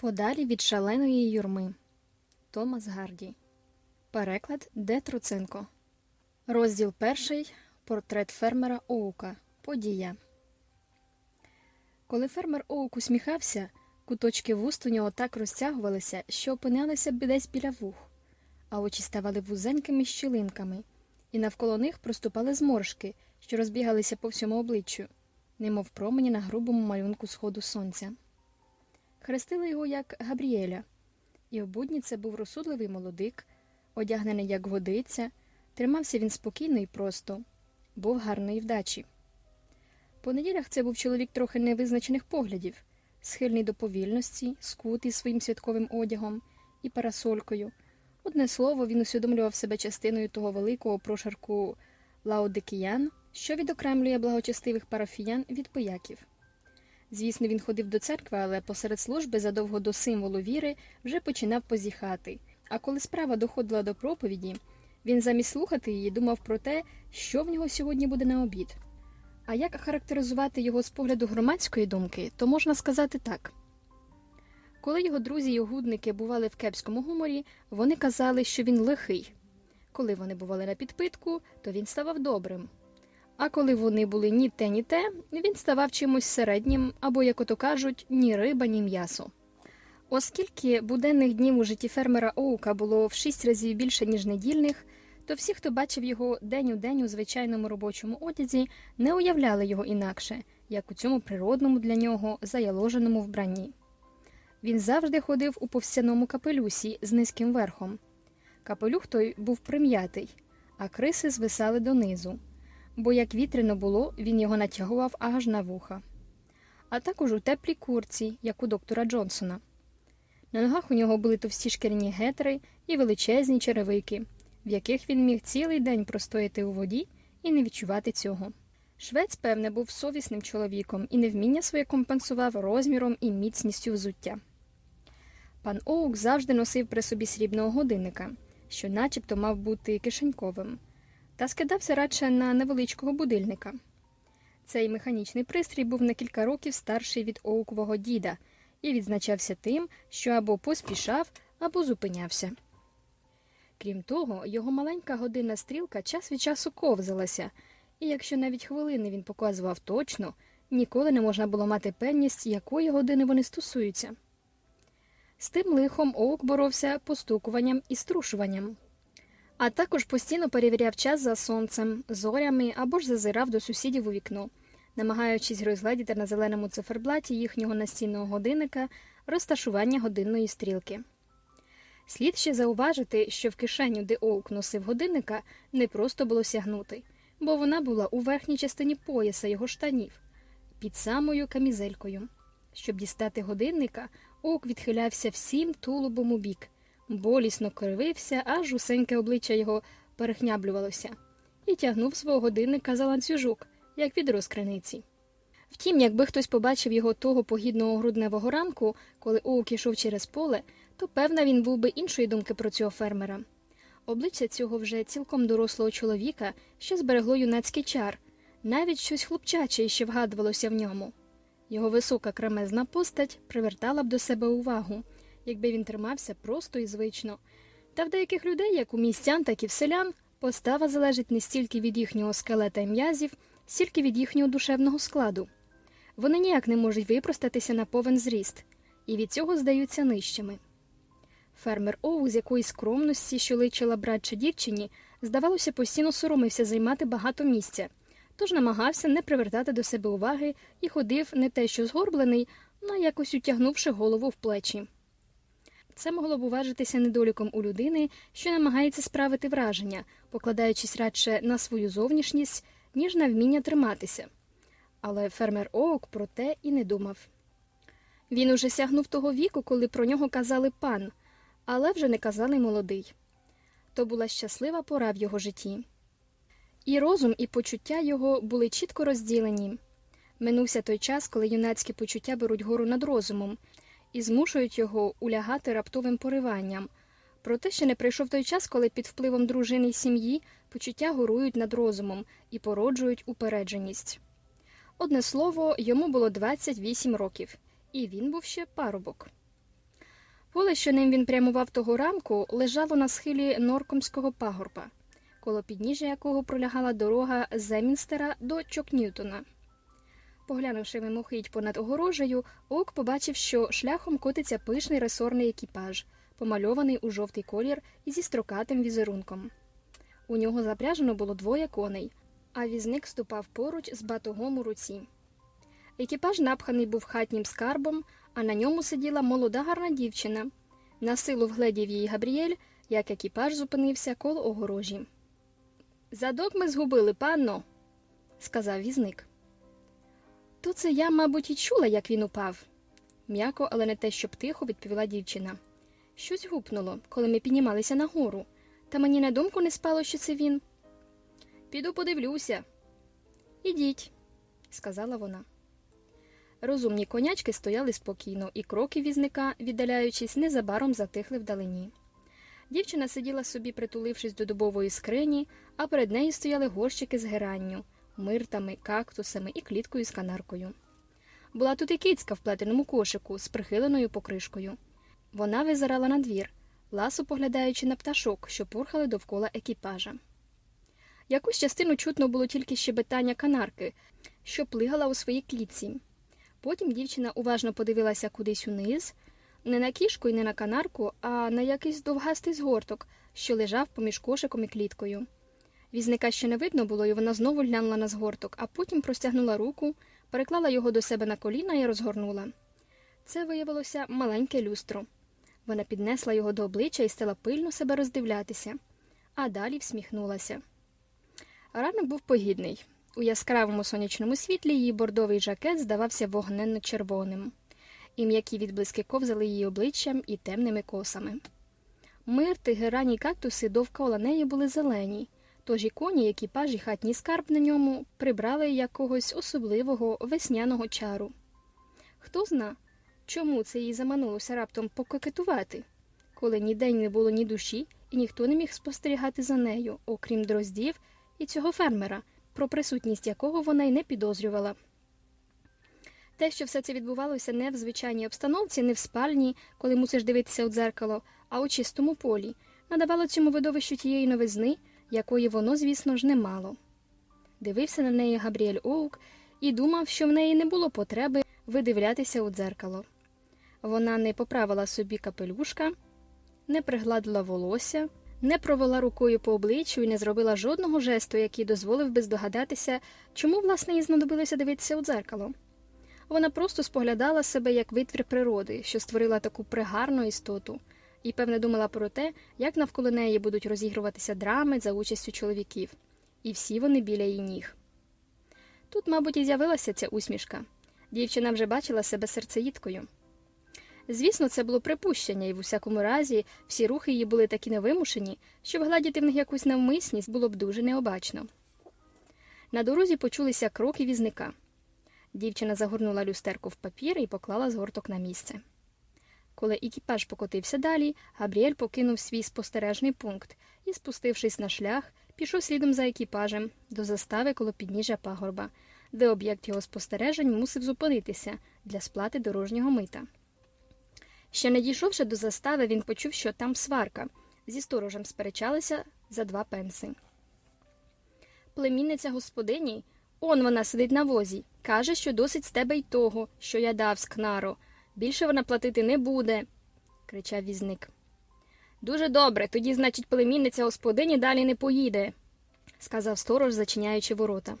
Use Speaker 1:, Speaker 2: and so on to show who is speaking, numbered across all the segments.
Speaker 1: Подалі від шаленої юрми. Томас Гарді. Переклад Де Труценко. Розділ перший. Портрет фермера Оука. Подія. Коли фермер Оук усміхався, куточки вуст у нього так розтягувалися, що опинялися б десь біля вух, а очі ставали вузенькими щілинками, і навколо них проступали зморшки, що розбігалися по всьому обличчю, немов промені на грубому малюнку сходу сонця. Хрестили його як Габріеля, і в будні це був розсудливий молодик, одягнений як годиться, тримався він спокійно і просто, був гарної вдачі. По неділях це був чоловік трохи невизначених поглядів, схильний до повільності, скутий своїм святковим одягом і парасолькою. Одне слово, він усвідомлював себе частиною того великого прошарку лаодикіян, що відокремлює благочестивих парафіян від пояків. Звісно, він ходив до церкви, але посеред служби задовго до символу віри вже починав позіхати. А коли справа доходила до проповіді, він замість слухати її думав про те, що в нього сьогодні буде на обід. А як характеризувати його з погляду громадської думки, то можна сказати так. Коли його друзі й огудники бували в кепському гуморі, вони казали, що він лихий. Коли вони бували на підпитку, то він ставав добрим. А коли вони були ні те, ні те, він ставав чимось середнім або, як ото кажуть, ні риба, ні м'ясо. Оскільки буденних днів у житті фермера Оука було в шість разів більше, ніж недільних, то всі, хто бачив його день у день у звичайному робочому одязі, не уявляли його інакше, як у цьому природному для нього заяложеному вбранні. Він завжди ходив у повсяному капелюсі з низьким верхом. Капелюх той був прим'ятий, а криси звисали донизу, бо як вітряно було, він його натягував аж на вуха. А також у теплій курці, як у доктора Джонсона. На ногах у нього були товсті шкіряні гетри і величезні черевики, в яких він міг цілий день простояти у воді і не відчувати цього. Швець, певне, був совісним чоловіком і невміння своє компенсував розміром і міцністю взуття. Пан Оук завжди носив при собі срібного годинника, що начебто мав бути кишеньковим, та скидався радше на невеличкого будильника. Цей механічний пристрій був на кілька років старший від Оукового діда і відзначався тим, що або поспішав, або зупинявся. Крім того, його маленька годинна стрілка час від часу ковзалася, і якщо навіть хвилини він показував точно, ніколи не можна було мати певність, якої години вони стосуються. З тим лихом Оук боровся постукуванням і струшуванням, а також постійно перевіряв час за сонцем, зорями або ж зазирав до сусідів у вікно, намагаючись розгледіти на зеленому циферблаті їхнього настінного годинника розташування годинної стрілки. Слід ще зауважити, що в кишеню, де Оук носив годинника, не просто було сягнути, бо вона була у верхній частині пояса його штанів, під самою камізелькою. Щоб дістати годинника, Оук відхилявся всім тулубом у бік, болісно кривився, аж усеньке обличчя його перехняблювалося, і тягнув свого годинника за ланцюжок, як відро з криниці. Втім, якби хтось побачив його того погідного грудневого ранку, коли Оук ішов через поле, то певна він був би іншої думки про цього фермера. Обличчя цього вже цілком дорослого чоловіка ще зберегло юнацький чар, навіть щось хлопчаче ще вгадувалося в ньому. Його висока кремезна постать привертала б до себе увагу, якби він тримався просто і звично. Та в деяких людей, як у містян, так і в селян, постава залежить не стільки від їхнього скелета і м'язів, стільки від їхнього душевного складу. Вони ніяк не можуть випростатися на повен зріст, і від цього здаються нижчими. Фермер Оу з якоїсь скромності, що личила брат чи дівчині, здавалося, постійно соромився займати багато місця, тож намагався не привертати до себе уваги і ходив не те, що згорблений, а якось утягнувши голову в плечі. Це могло б уважитися недоліком у людини, що намагається справити враження, покладаючись радше на свою зовнішність, ніж на вміння триматися. Але фермер Оук про те і не думав. Він уже сягнув того віку, коли про нього казали пан, але вже не казали молодий. То була щаслива пора в його житті. І розум, і почуття його були чітко розділені. Минувся той час, коли юнацькі почуття беруть гору над розумом і змушують його улягати раптовим пориванням. Проте ще не прийшов той час, коли під впливом дружини й сім'ї почуття горують над розумом і породжують упередженість. Одне слово, йому було 28 років, і він був ще парубок. Поле, що ним він прямував того ранку, лежало на схилі Норкомського пагорба, коло підніжжя якого пролягала дорога Земінстера до Чокнютона. Поглянувши мимохідь понад огорожею, Ок побачив, що шляхом котиться пишний ресорний екіпаж, помальований у жовтий колір і зі строкатим візерунком. У нього запряжено було двоє коней, а візник ступав поруч з батогом у руці. Екіпаж напханий був хатнім скарбом, а на ньому сиділа молода гарна дівчина. На силу вгледів її Габріель, як екіпаж зупинився коло огорожі. Задок ми згубили, панно, сказав візник. То це я, мабуть, і чула, як він упав. М'яко, але не те, щоб тихо, відповіла дівчина. Щось гупнуло, коли ми піднімалися нагору, та мені на думку не спало, що це він. Піду подивлюся. Ідіть, сказала вона. Розумні конячки стояли спокійно, і кроки візника, віддаляючись, незабаром затихли вдалині. Дівчина сиділа собі, притулившись до дубової скрині, а перед нею стояли горщики з геранню, миртами, кактусами і кліткою з канаркою. Була тут і кицька в плетеному кошику з прихиленою покришкою. Вона визирала на двір, ласо поглядаючи на пташок, що пурхали довкола екіпажа. Якусь частину чутно було тільки щебетання канарки, що плигала у своїй клітці. Потім дівчина уважно подивилася кудись униз, не на кішку і не на канарку, а на якийсь довгастий згорток, що лежав поміж кошиком і кліткою. Візника ще не видно було, і вона знову глянула на згорток, а потім простягнула руку, переклала його до себе на коліна і розгорнула. Це виявилося маленьке люстро. Вона піднесла його до обличчя і стала пильно себе роздивлятися, а далі всміхнулася. Ранок був погідний. У яскравому сонячному світлі її бордовий жакет здавався вогненно червоним, і м'які відблиски ковзали її обличчям і темними косами. Мирти, герані кактуси довкола неї були зелені, тож і коні, екіпаж і хатній скарб на ньому прибрали якогось особливого весняного чару. Хто зна, чому це їй заманулося раптом пококетувати, коли ні день не було ні душі, і ніхто не міг спостерігати за нею, окрім дроздів і цього фермера, про присутність якого вона й не підозрювала. Те, що все це відбувалося не в звичайній обстановці, не в спальні, коли мусиш дивитися у дзеркало, а у чистому полі, надавало цьому видовищу тієї новизни, якої воно, звісно ж, не мало. Дивився на неї Габріель Оук і думав, що в неї не було потреби видивлятися у дзеркало. Вона не поправила собі капелюшка, не пригладила волосся, не провела рукою по обличчю і не зробила жодного жесту, який дозволив би здогадатися, чому, власне, їй знадобилося дивитися у дзеркало. Вона просто споглядала себе як витвір природи, що створила таку пригарну істоту, і, певне, думала про те, як навколо неї будуть розігруватися драми за участю чоловіків, і всі вони біля її ніг. Тут, мабуть, і з'явилася ця усмішка. Дівчина вже бачила себе серцеїдкою. Звісно, це було припущення, і в усякому разі всі рухи її були такі невимушені, що вгладіти в них якусь навмисність було б дуже необачно. На дорозі почулися кроки візника. Дівчина загорнула люстерку в папір і поклала згорток на місце. Коли екіпаж покотився далі, Габріель покинув свій спостережний пункт і, спустившись на шлях, пішов слідом за екіпажем до застави коло підніжжя пагорба, де об'єкт його спостережень мусив зупинитися для сплати дорожнього мита. Ще не дійшовши до застави, він почув, що там сварка. Зі сторожем сперечалися за два пенси. Племінниця господині, он вона сидить на возі, каже, що досить з тебе й того, що я дав скнаро. Більше вона платити не буде, кричав візник. Дуже добре, тоді, значить, племінниця господині далі не поїде, сказав сторож, зачиняючи ворота.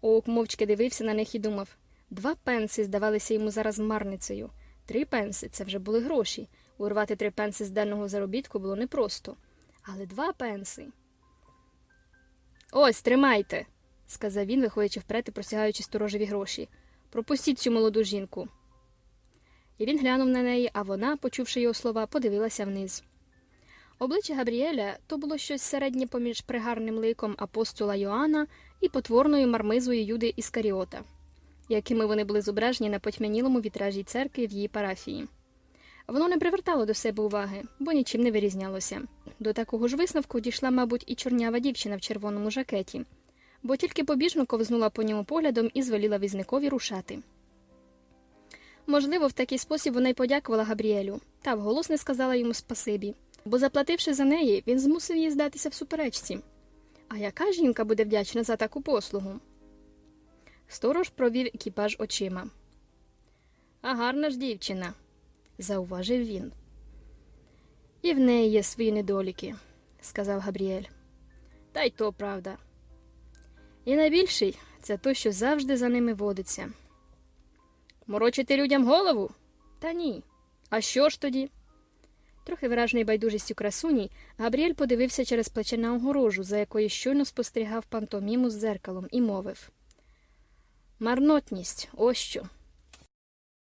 Speaker 1: Оук мовчки дивився на них і думав два пенси здавалися йому зараз марницею. Три пенси це вже були гроші. Урвати три пенси з денного заробітку було непросто. Але два пенси. Ось, тримайте, сказав він, виходячи вперед і просягаючи сторожеві гроші. Пропустіть цю молоду жінку. І він глянув на неї, а вона, почувши його слова, подивилася вниз. Обличчя Габріеля то було щось середнє поміж пригарним ликом апостола Йоанна і потворною мармизою Юди Іскаріота якими вони були зображені на потьмянілому вітражі церкви в її парафії. Воно не привертало до себе уваги, бо нічим не вирізнялося. До такого ж висновку дійшла, мабуть, і чорнява дівчина в червоному жакеті, бо тільки побіжно ковзнула по ньому поглядом і звеліла візникові рушати. Можливо, в такий спосіб вона й подякувала Габріелю, та вголос не сказала йому спасибі, бо, заплативши за неї, він змусив її здатися в суперечці. А яка жінка буде вдячна за таку послугу? Сторож провів екіпаж очима. А гарна ж дівчина, зауважив він. І в неї є свої недоліки, сказав Габріель. Та й то правда. І найбільший це той, що завжди за ними водиться. Морочити людям голову? Та ні. А що ж тоді? Трохи вражений байдужістю красуні, Габріель подивився через плече на огорожу, за якою щойно спостерігав пантоміму з зеркалом, і мовив Марнотність, ось що.